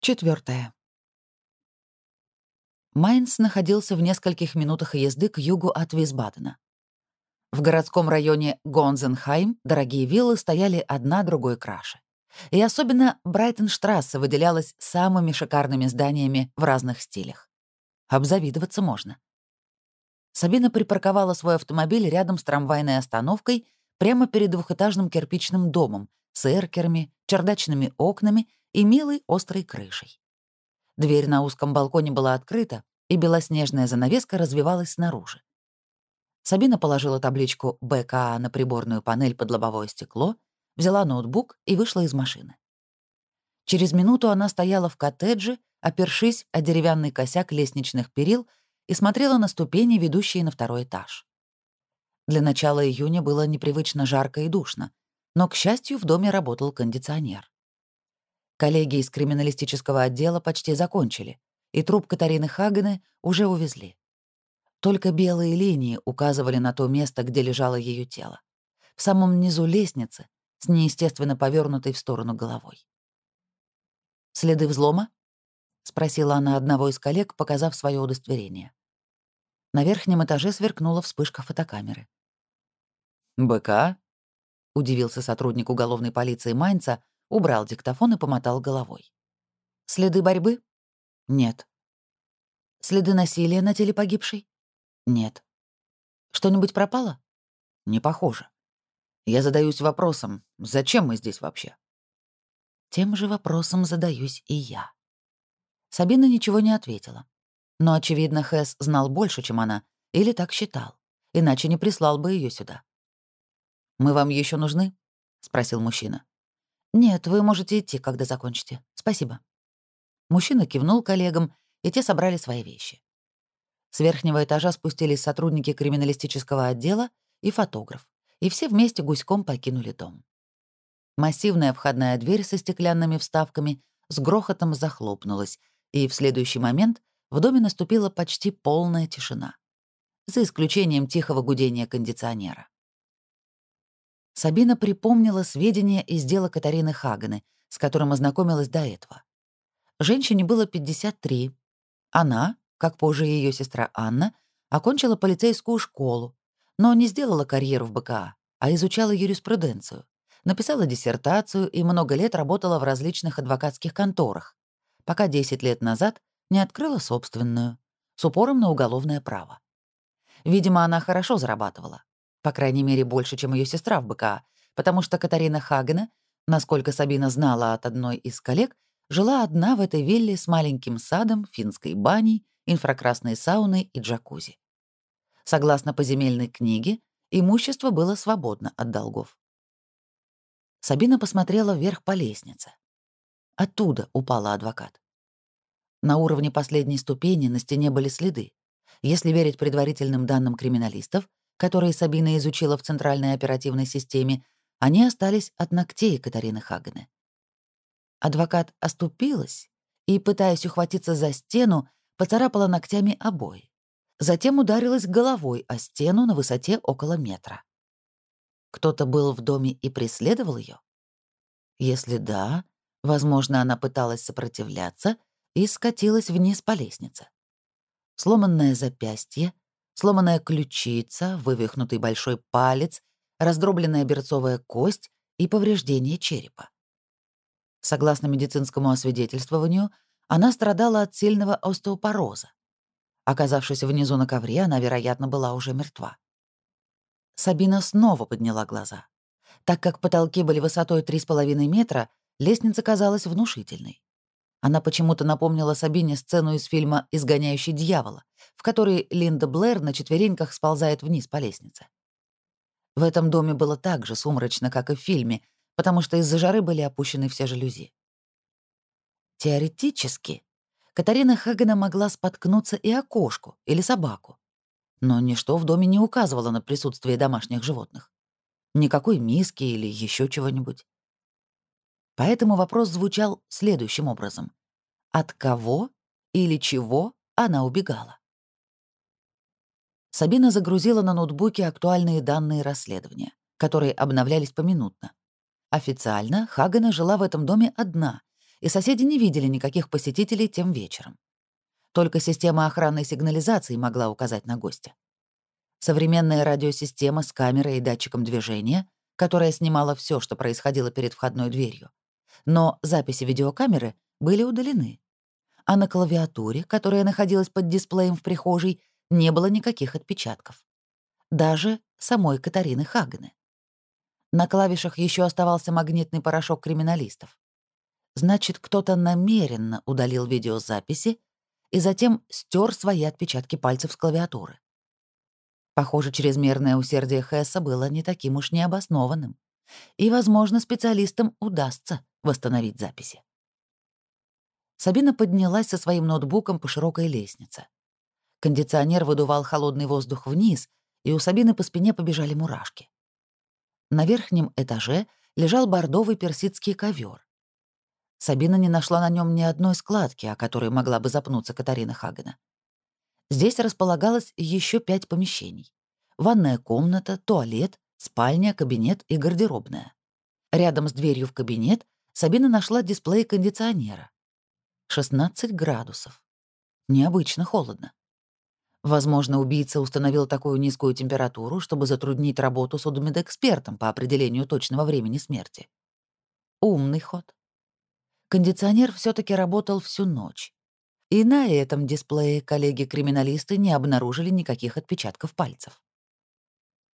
Четвертое. Майнц находился в нескольких минутах езды к югу от Висбадена. В городском районе Гонзенхайм дорогие виллы стояли одна другой краше. И особенно Брайтонштрассе выделялась самыми шикарными зданиями в разных стилях. Обзавидоваться можно. Сабина припарковала свой автомобиль рядом с трамвайной остановкой прямо перед двухэтажным кирпичным домом с эркерами, чердачными окнами и милой острой крышей. Дверь на узком балконе была открыта, и белоснежная занавеска развивалась снаружи. Сабина положила табличку БКА на приборную панель под лобовое стекло, взяла ноутбук и вышла из машины. Через минуту она стояла в коттедже, опершись о деревянный косяк лестничных перил и смотрела на ступени, ведущие на второй этаж. Для начала июня было непривычно жарко и душно, но, к счастью, в доме работал кондиционер. Коллеги из криминалистического отдела почти закончили, и труп Катарины Хагены уже увезли. Только белые линии указывали на то место, где лежало ее тело. В самом низу лестницы, с неестественно повернутой в сторону головой. «Следы взлома?» — спросила она одного из коллег, показав свое удостоверение. На верхнем этаже сверкнула вспышка фотокамеры. «БК?» — удивился сотрудник уголовной полиции Майнца, убрал диктофон и помотал головой. «Следы борьбы?» «Нет». «Следы насилия на теле погибшей?» «Нет». «Что-нибудь пропало?» «Не похоже. Я задаюсь вопросом, зачем мы здесь вообще?» Тем же вопросом задаюсь и я. Сабина ничего не ответила. Но, очевидно, Хэс знал больше, чем она, или так считал, иначе не прислал бы ее сюда. «Мы вам еще нужны?» — спросил мужчина. «Нет, вы можете идти, когда закончите. Спасибо». Мужчина кивнул коллегам, и те собрали свои вещи. С верхнего этажа спустились сотрудники криминалистического отдела и фотограф, и все вместе гуськом покинули дом. Массивная входная дверь со стеклянными вставками с грохотом захлопнулась, и в следующий момент в доме наступила почти полная тишина, за исключением тихого гудения кондиционера. Сабина припомнила сведения из дела Катарины Хагены, с которым ознакомилась до этого. Женщине было 53. Она, как позже ее сестра Анна, окончила полицейскую школу, но не сделала карьеру в БКА, а изучала юриспруденцию, написала диссертацию и много лет работала в различных адвокатских конторах, пока 10 лет назад не открыла собственную, с упором на уголовное право. Видимо, она хорошо зарабатывала. По крайней мере, больше, чем ее сестра в БКА, потому что Катарина Хагена, насколько Сабина знала от одной из коллег, жила одна в этой вилле с маленьким садом, финской баней, инфракрасной сауной и джакузи. Согласно поземельной книге, имущество было свободно от долгов. Сабина посмотрела вверх по лестнице. Оттуда упала адвокат. На уровне последней ступени на стене были следы. Если верить предварительным данным криминалистов, которые Сабина изучила в Центральной оперативной системе, они остались от ногтей Катарины Хагены. Адвокат оступилась и, пытаясь ухватиться за стену, поцарапала ногтями обои. Затем ударилась головой о стену на высоте около метра. Кто-то был в доме и преследовал ее? Если да, возможно, она пыталась сопротивляться и скатилась вниз по лестнице. Сломанное запястье, сломанная ключица, вывихнутый большой палец, раздробленная берцовая кость и повреждение черепа. Согласно медицинскому освидетельствованию, она страдала от сильного остеопороза. Оказавшись внизу на ковре, она, вероятно, была уже мертва. Сабина снова подняла глаза. Так как потолки были высотой 3,5 метра, лестница казалась внушительной. Она почему-то напомнила Сабине сцену из фильма «Изгоняющий дьявола», в которой Линда Блэр на четвереньках сползает вниз по лестнице. В этом доме было так же сумрачно, как и в фильме, потому что из-за жары были опущены все жалюзи. Теоретически, Катарина Хагена могла споткнуться и окошку или собаку. Но ничто в доме не указывало на присутствие домашних животных. Никакой миски или еще чего-нибудь. Поэтому вопрос звучал следующим образом. От кого или чего она убегала? Сабина загрузила на ноутбуке актуальные данные расследования, которые обновлялись поминутно. Официально Хагена жила в этом доме одна, и соседи не видели никаких посетителей тем вечером. Только система охранной сигнализации могла указать на гостя. Современная радиосистема с камерой и датчиком движения, которая снимала все, что происходило перед входной дверью. Но записи видеокамеры были удалены. А на клавиатуре, которая находилась под дисплеем в прихожей, не было никаких отпечатков. Даже самой Катарины Хагены. На клавишах еще оставался магнитный порошок криминалистов. Значит, кто-то намеренно удалил видеозаписи и затем стер свои отпечатки пальцев с клавиатуры. Похоже, чрезмерное усердие Хесса было не таким уж необоснованным, и, возможно, специалистам удастся восстановить записи. Сабина поднялась со своим ноутбуком по широкой лестнице. Кондиционер выдувал холодный воздух вниз, и у Сабины по спине побежали мурашки. На верхнем этаже лежал бордовый персидский ковер. Сабина не нашла на нем ни одной складки, о которой могла бы запнуться Катарина Хагена. Здесь располагалось еще пять помещений. Ванная комната, туалет, спальня, кабинет и гардеробная. Рядом с дверью в кабинет Сабина нашла дисплей кондиционера. 16 градусов. Необычно холодно. Возможно, убийца установил такую низкую температуру, чтобы затруднить работу судмедэкспертом по определению точного времени смерти. Умный ход. Кондиционер все таки работал всю ночь. И на этом дисплее коллеги-криминалисты не обнаружили никаких отпечатков пальцев.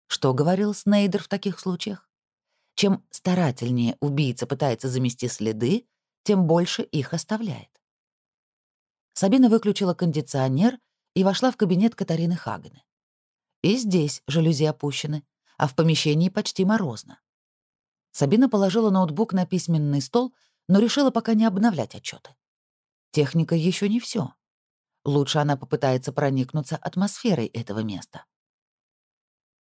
Что говорил Снейдер в таких случаях? Чем старательнее убийца пытается замести следы, тем больше их оставляет. Сабина выключила кондиционер и вошла в кабинет Катарины Хагены. И здесь жалюзи опущены, а в помещении почти морозно. Сабина положила ноутбук на письменный стол, но решила пока не обновлять отчеты. Техника еще не все. Лучше она попытается проникнуться атмосферой этого места.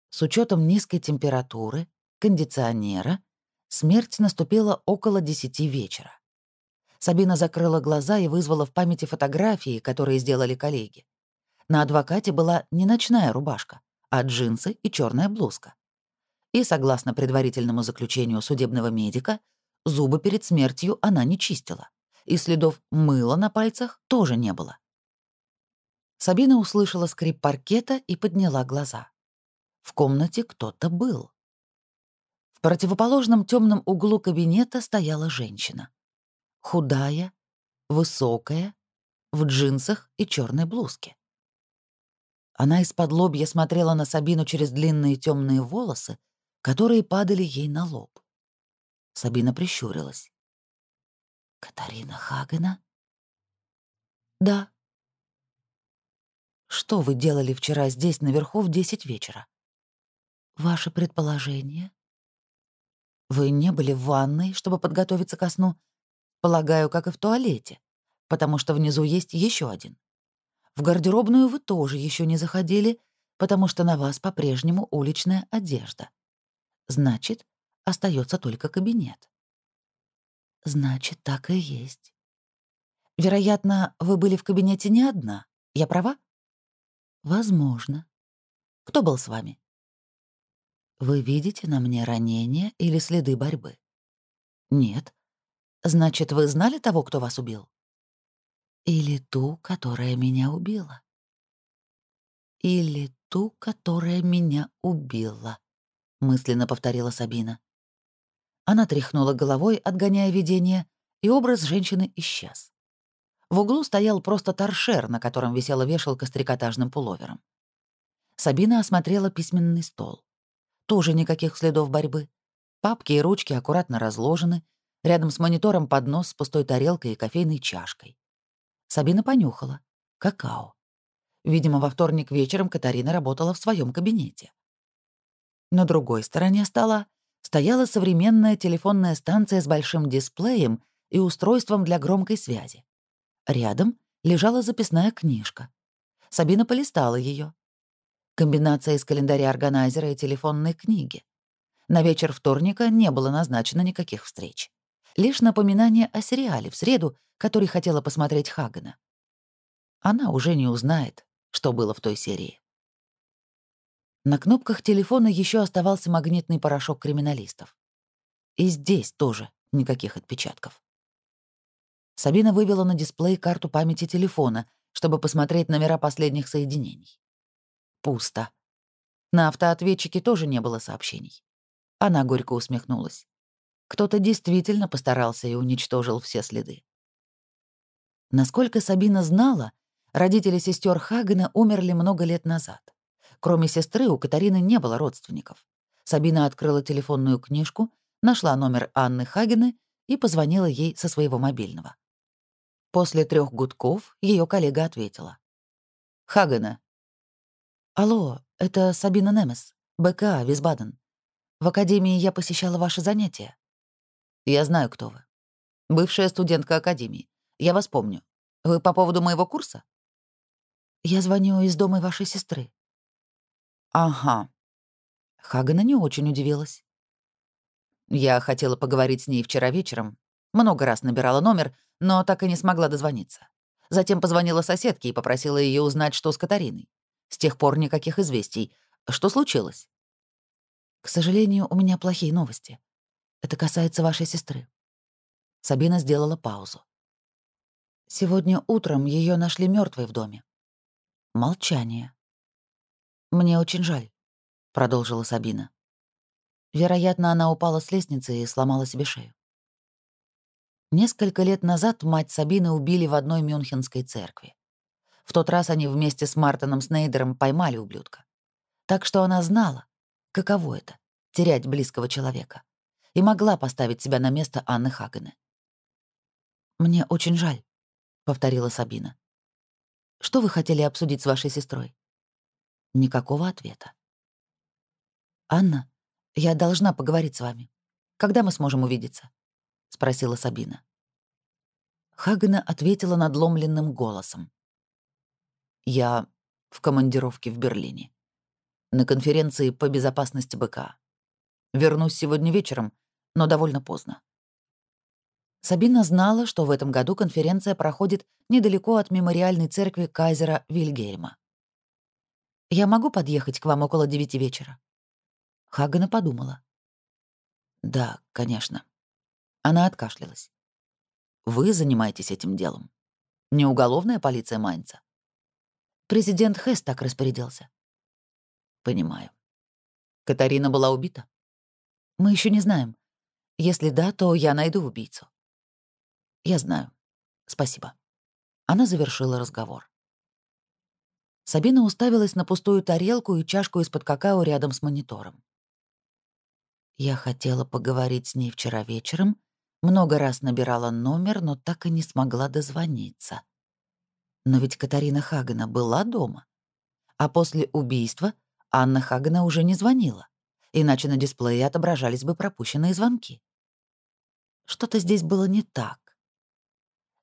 С учетом низкой температуры, кондиционера, смерть наступила около 10 вечера. Сабина закрыла глаза и вызвала в памяти фотографии, которые сделали коллеги. На адвокате была не ночная рубашка, а джинсы и черная блузка. И, согласно предварительному заключению судебного медика, зубы перед смертью она не чистила, и следов мыла на пальцах тоже не было. Сабина услышала скрип паркета и подняла глаза. В комнате кто-то был. В противоположном темном углу кабинета стояла женщина. Худая, высокая, в джинсах и черной блузке. Она из-под лобья смотрела на Сабину через длинные темные волосы, которые падали ей на лоб. Сабина прищурилась. «Катарина Хагена?» «Да». «Что вы делали вчера здесь, наверху, в десять вечера?» «Ваше предположение?» «Вы не были в ванной, чтобы подготовиться ко сну? Полагаю, как и в туалете, потому что внизу есть еще один. В гардеробную вы тоже еще не заходили, потому что на вас по-прежнему уличная одежда. Значит, остается только кабинет. Значит, так и есть. Вероятно, вы были в кабинете не одна. Я права? Возможно. Кто был с вами? Вы видите на мне ранения или следы борьбы? Нет. Значит, вы знали того, кто вас убил? Или ту, которая меня убила. Или ту, которая меня убила, мысленно повторила Сабина. Она тряхнула головой, отгоняя видение, и образ женщины исчез. В углу стоял просто торшер, на котором висела вешалка с трикотажным пуловером. Сабина осмотрела письменный стол. Тоже никаких следов борьбы. Папки и ручки аккуратно разложены, рядом с монитором поднос с пустой тарелкой и кофейной чашкой. Сабина понюхала. Какао. Видимо, во вторник вечером Катарина работала в своем кабинете. На другой стороне стола стояла современная телефонная станция с большим дисплеем и устройством для громкой связи. Рядом лежала записная книжка. Сабина полистала ее. Комбинация из календаря органайзера и телефонной книги. На вечер вторника не было назначено никаких встреч. Лишь напоминание о сериале в среду, который хотела посмотреть Хагана. Она уже не узнает, что было в той серии. На кнопках телефона еще оставался магнитный порошок криминалистов. И здесь тоже никаких отпечатков. Сабина вывела на дисплей карту памяти телефона, чтобы посмотреть номера последних соединений. Пусто. На автоответчике тоже не было сообщений. Она горько усмехнулась. Кто-то действительно постарался и уничтожил все следы. Насколько Сабина знала, родители сестер Хагена умерли много лет назад. Кроме сестры, у Катарины не было родственников. Сабина открыла телефонную книжку, нашла номер Анны Хагены и позвонила ей со своего мобильного. После трех гудков ее коллега ответила. «Хагена». «Алло, это Сабина Немес, БК, Висбаден. В академии я посещала ваши занятия». «Я знаю, кто вы. Бывшая студентка академии. Я вас помню. Вы по поводу моего курса?» «Я звоню из дома вашей сестры». «Ага». Хагана не очень удивилась. Я хотела поговорить с ней вчера вечером. Много раз набирала номер, но так и не смогла дозвониться. Затем позвонила соседке и попросила ее узнать, что с Катариной. С тех пор никаких известий. Что случилось? К сожалению, у меня плохие новости. Это касается вашей сестры. Сабина сделала паузу. Сегодня утром ее нашли мертвой в доме. Молчание. Мне очень жаль, продолжила Сабина. Вероятно, она упала с лестницы и сломала себе шею. Несколько лет назад мать Сабины убили в одной мюнхенской церкви. В тот раз они вместе с Мартином Снейдером поймали ублюдка. Так что она знала, каково это — терять близкого человека, и могла поставить себя на место Анны Хагены. «Мне очень жаль», — повторила Сабина. «Что вы хотели обсудить с вашей сестрой?» Никакого ответа. «Анна, я должна поговорить с вами. Когда мы сможем увидеться?» — спросила Сабина. Хагена ответила надломленным голосом. «Я в командировке в Берлине. На конференции по безопасности БК. Вернусь сегодня вечером, но довольно поздно». Сабина знала, что в этом году конференция проходит недалеко от мемориальной церкви кайзера Вильгельма. «Я могу подъехать к вам около девяти вечера?» Хагена подумала. «Да, конечно». Она откашлялась. «Вы занимаетесь этим делом. Не уголовная полиция Майнца?» Президент Хэс так распорядился. «Понимаю. Катарина была убита?» «Мы еще не знаем. Если да, то я найду убийцу». «Я знаю. Спасибо». Она завершила разговор. Сабина уставилась на пустую тарелку и чашку из-под какао рядом с монитором. Я хотела поговорить с ней вчера вечером, много раз набирала номер, но так и не смогла дозвониться. Но ведь Катарина Хагена была дома. А после убийства Анна Хагена уже не звонила, иначе на дисплее отображались бы пропущенные звонки. Что-то здесь было не так.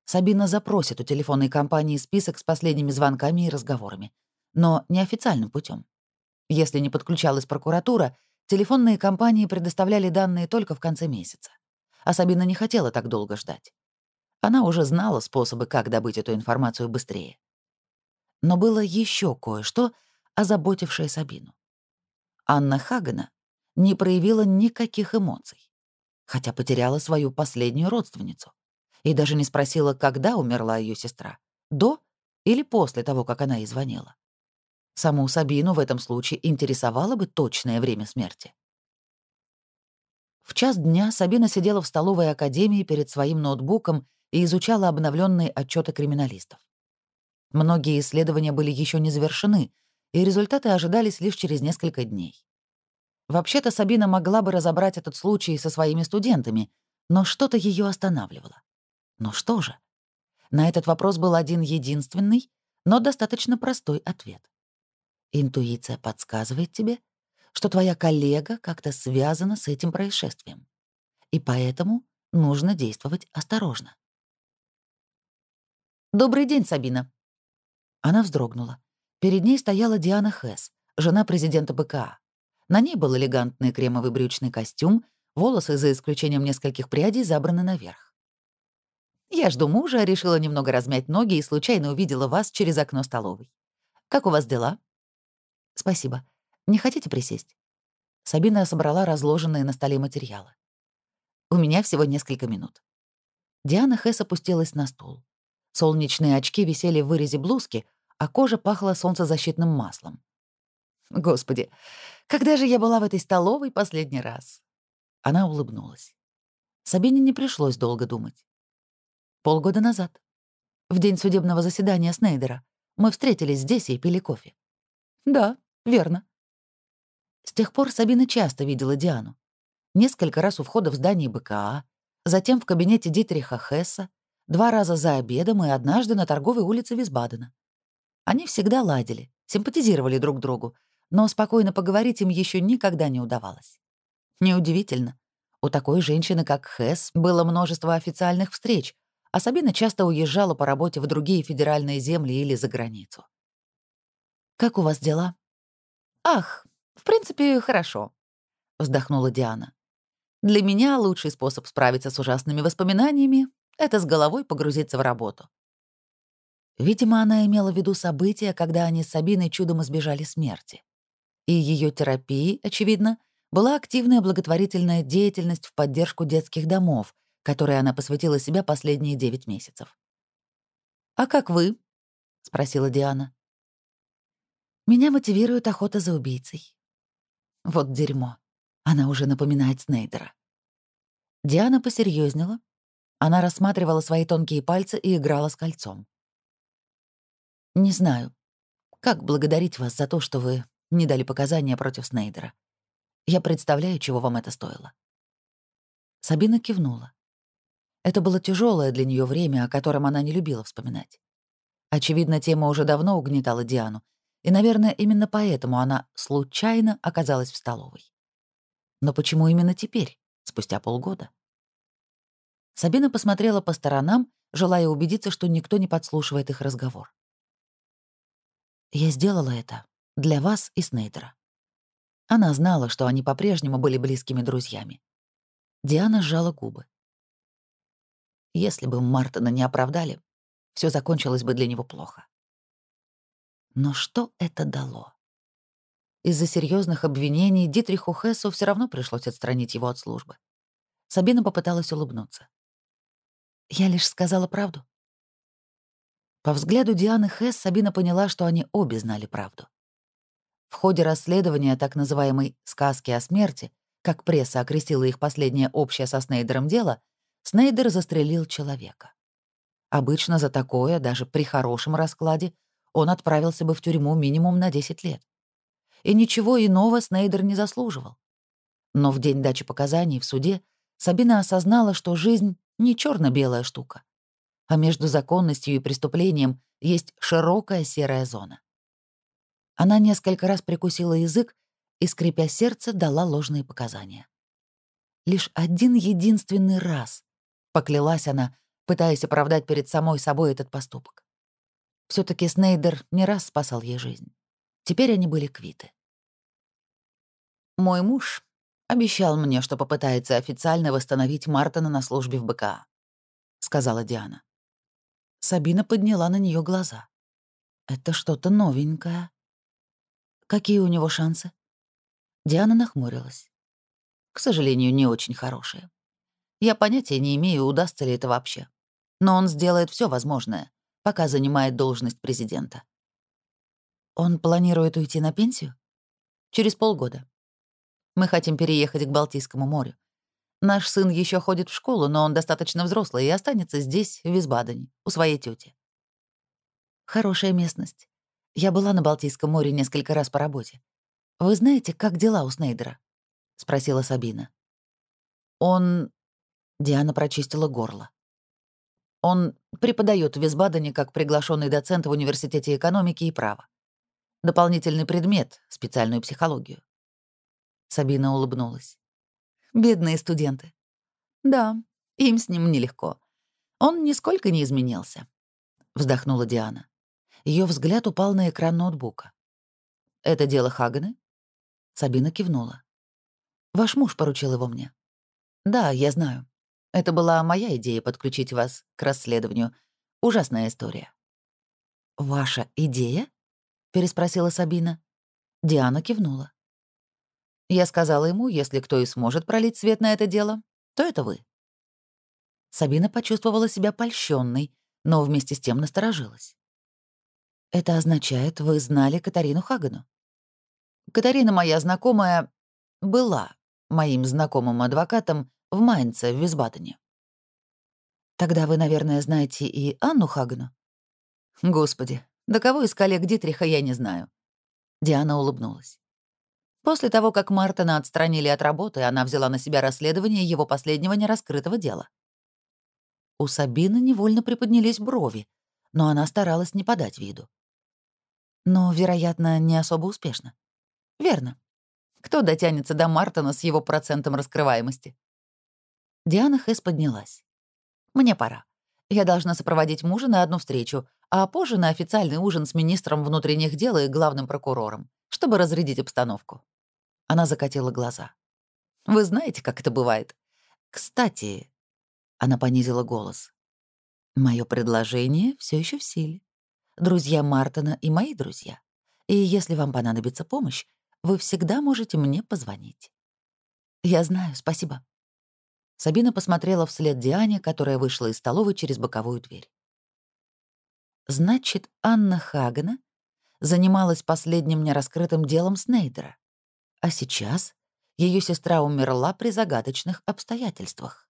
Сабина запросит у телефонной компании список с последними звонками и разговорами, но неофициальным путем. Если не подключалась прокуратура, телефонные компании предоставляли данные только в конце месяца а Сабина не хотела так долго ждать. Она уже знала способы, как добыть эту информацию быстрее. Но было еще кое-что, озаботившее Сабину. Анна Хагена не проявила никаких эмоций, хотя потеряла свою последнюю родственницу и даже не спросила, когда умерла ее сестра, до или после того, как она ей звонила. Саму Сабину в этом случае интересовало бы точное время смерти. В час дня Сабина сидела в столовой академии перед своим ноутбуком и изучала обновленные отчеты криминалистов. Многие исследования были еще не завершены, и результаты ожидались лишь через несколько дней. Вообще-то Сабина могла бы разобрать этот случай со своими студентами, но что-то ее останавливало. Ну что же? На этот вопрос был один единственный, но достаточно простой ответ. Интуиция подсказывает тебе, что твоя коллега как-то связана с этим происшествием. И поэтому нужно действовать осторожно. «Добрый день, Сабина». Она вздрогнула. Перед ней стояла Диана Хэс, жена президента БКА. На ней был элегантный кремовый брючный костюм, волосы, за исключением нескольких прядей, забраны наверх. «Я жду мужа, решила немного размять ноги и случайно увидела вас через окно столовой. Как у вас дела?» «Спасибо. Не хотите присесть?» Сабина собрала разложенные на столе материалы. «У меня всего несколько минут». Диана Хэс опустилась на стул. Солнечные очки висели в вырезе блузки, а кожа пахла солнцезащитным маслом. Господи, когда же я была в этой столовой последний раз? Она улыбнулась. Сабине не пришлось долго думать. Полгода назад, в день судебного заседания Снейдера, мы встретились здесь и пили кофе. Да, верно. С тех пор Сабина часто видела Диану. Несколько раз у входа в здание БКА, затем в кабинете Дитриха Хесса, два раза за обедом и однажды на торговой улице Висбадена. Они всегда ладили, симпатизировали друг другу, но спокойно поговорить им еще никогда не удавалось. Неудивительно. У такой женщины, как Хесс, было множество официальных встреч, а Сабина часто уезжала по работе в другие федеральные земли или за границу. «Как у вас дела?» «Ах, в принципе, хорошо», — вздохнула Диана. «Для меня лучший способ справиться с ужасными воспоминаниями — это с головой погрузиться в работу». Видимо, она имела в виду события, когда они с Сабиной чудом избежали смерти. И ее терапией, очевидно, была активная благотворительная деятельность в поддержку детских домов, которой она посвятила себя последние девять месяцев. «А как вы?» — спросила Диана. «Меня мотивирует охота за убийцей». Вот дерьмо. Она уже напоминает Снейдера. Диана посерьезнела. Она рассматривала свои тонкие пальцы и играла с кольцом. «Не знаю, как благодарить вас за то, что вы не дали показания против Снейдера. Я представляю, чего вам это стоило». Сабина кивнула. Это было тяжелое для нее время, о котором она не любила вспоминать. Очевидно, тема уже давно угнетала Диану, и, наверное, именно поэтому она случайно оказалась в столовой. Но почему именно теперь, спустя полгода? Сабина посмотрела по сторонам, желая убедиться, что никто не подслушивает их разговор. «Я сделала это для вас и Снейдера». Она знала, что они по-прежнему были близкими друзьями. Диана сжала губы. Если бы Мартина не оправдали, все закончилось бы для него плохо. Но что это дало? Из-за серьезных обвинений Дитриху Хессу все равно пришлось отстранить его от службы. Сабина попыталась улыбнуться. «Я лишь сказала правду». По взгляду Дианы Хесс Сабина поняла, что они обе знали правду. В ходе расследования так называемой «сказки о смерти», как пресса окрестила их последнее общее со Снейдером дело, Снейдер застрелил человека. Обычно за такое, даже при хорошем раскладе, он отправился бы в тюрьму минимум на 10 лет. И ничего иного Снейдер не заслуживал. Но в день дачи показаний в суде Сабина осознала, что жизнь не черно белая штука, а между законностью и преступлением есть широкая серая зона. Она несколько раз прикусила язык и, скрипя сердце, дала ложные показания. Лишь один единственный раз поклялась она, пытаясь оправдать перед самой собой этот поступок все таки Снейдер не раз спасал ей жизнь. Теперь они были квиты. «Мой муж обещал мне, что попытается официально восстановить Мартона на службе в БКА», — сказала Диана. Сабина подняла на нее глаза. «Это что-то новенькое. Какие у него шансы?» Диана нахмурилась. «К сожалению, не очень хорошие. Я понятия не имею, удастся ли это вообще. Но он сделает все возможное, пока занимает должность президента. Он планирует уйти на пенсию? Через полгода. Мы хотим переехать к Балтийскому морю. Наш сын еще ходит в школу, но он достаточно взрослый и останется здесь, в Висбадене, у своей тети. Хорошая местность. Я была на Балтийском море несколько раз по работе. Вы знаете, как дела у Снейдера? спросила Сабина. Он Диана прочистила горло. Он преподает в Висбадене как приглашенный доцент в Университете экономики и права. Дополнительный предмет — специальную психологию. Сабина улыбнулась. Бедные студенты. Да, им с ним нелегко. Он нисколько не изменился. Вздохнула Диана. Ее взгляд упал на экран ноутбука. «Это дело Хаганы?» Сабина кивнула. «Ваш муж поручил его мне». «Да, я знаю. Это была моя идея подключить вас к расследованию. Ужасная история». «Ваша идея?» — переспросила Сабина. Диана кивнула. Я сказала ему, если кто и сможет пролить свет на это дело, то это вы. Сабина почувствовала себя польщенной, но вместе с тем насторожилась. «Это означает, вы знали Катарину Хагану?» «Катарина моя знакомая была моим знакомым адвокатом в Майнце, в Висбадене». «Тогда вы, наверное, знаете и Анну Хагану?» «Господи, да кого из коллег Дитриха я не знаю». Диана улыбнулась. После того, как Мартина отстранили от работы, она взяла на себя расследование его последнего нераскрытого дела. У Сабины невольно приподнялись брови, но она старалась не подать виду. Но, вероятно, не особо успешно. Верно. Кто дотянется до Мартина с его процентом раскрываемости? Диана Хэс поднялась. «Мне пора. Я должна сопроводить мужа на одну встречу, а позже на официальный ужин с министром внутренних дел и главным прокурором, чтобы разрядить обстановку». Она закатила глаза. «Вы знаете, как это бывает? Кстати...» Она понизила голос. Мое предложение все еще в силе. Друзья Мартина и мои друзья. И если вам понадобится помощь, вы всегда можете мне позвонить. Я знаю, спасибо. Сабина посмотрела вслед Диане, которая вышла из столовой через боковую дверь. Значит, Анна Хагена занималась последним нераскрытым делом Снейдера. А сейчас ее сестра умерла при загадочных обстоятельствах.